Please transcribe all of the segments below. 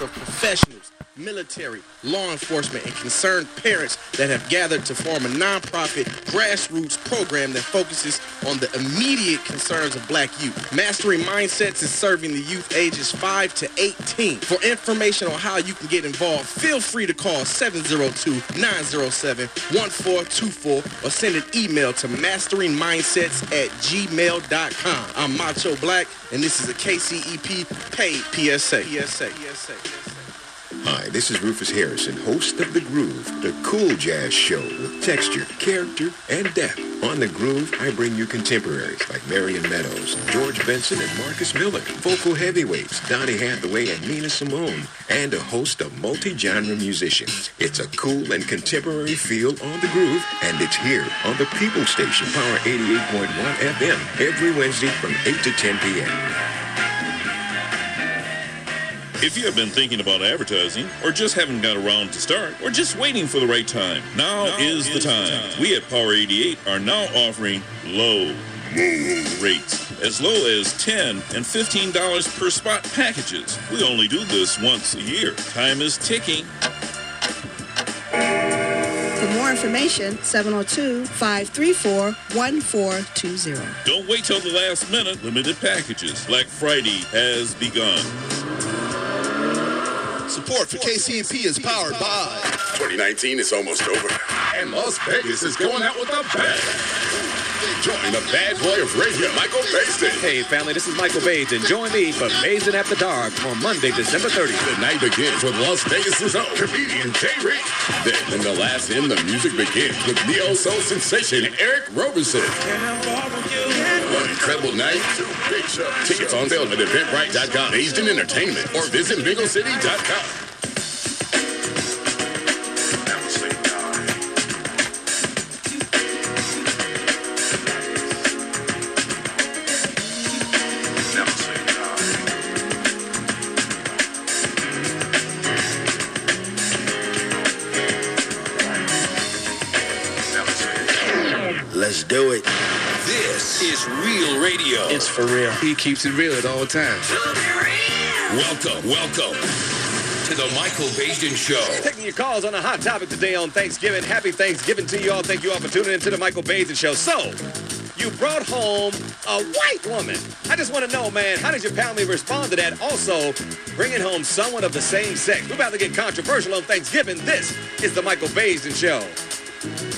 of professionals, military, law enforcement, and concerned parents that have gathered to form a nonprofit grassroots program that focuses on the immediate concerns of black youth. Mastering Mindsets is serving the youth ages 5 to 18. For information on how you can get involved, feel free to call 702-907-1424 or send an email to masteringmindsets at gmail.com. I'm Macho Black, and this is a KCEP paid PSA. PSA. PSA. Hi, this is Rufus Harrison, host of The Groove, the cool jazz show with texture, character, and depth. On The Groove, I bring you contemporaries like Marion Meadows, George Benson, and Marcus Miller, vocal heavyweights Donny Hathaway and Nina Simone, and a host of multi-genre musicians. It's a cool and contemporary feel on The Groove, and it's here on the People Station, Power 88.1 FM, every Wednesday from 8 to 10 p.m. If you have been thinking about advertising, or just haven't got around to start, or just waiting for the right time, now, now is, is, the time. time. We at Power 88 are now offering low, rates as low as 10 and $15 per spot packages. We only do this once a year. Time is ticking. For more information, 702-534-1420. Don't wait till the last minute. Limited packages. Black Friday has begun. Support for KCEP is powered by 2019 is almost over, and Las Vegas is going out with a bang. Join the bad boy of radio, Michael Baisden. Hey, family, this is Michael Baisden, and Join me for Baisden After Dark on Monday, December 30th. The night begins with Las Vegas' own comedian Jay Reed. Then, in the last end, the music begins with neo soul sensation Eric Roberson. One incredible night, big show. Tickets on sale at Eventbrite.com, Baisden Entertainment, or visit BingleCity.com. Let's do it. This is real radio. It's for real. He keeps it real at all times. Welcome, welcome to the Michael Baisden Show. Taking your calls on a hot topic today on Thanksgiving. Happy Thanksgiving to you all. Thank you all for tuning into the Michael Baisden Show. So, you brought home a white woman. I just want to know, man, how did your family respond to that? Also, bringing home someone of the same sex. We're about to get controversial on Thanksgiving. This is the Michael Baisden Show.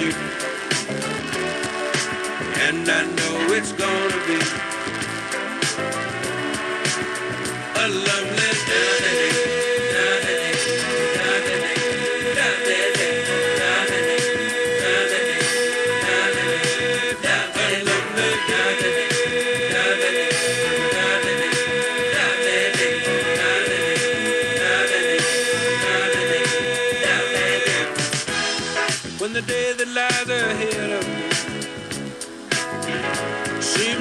You and I know it's gonna be a lovely day.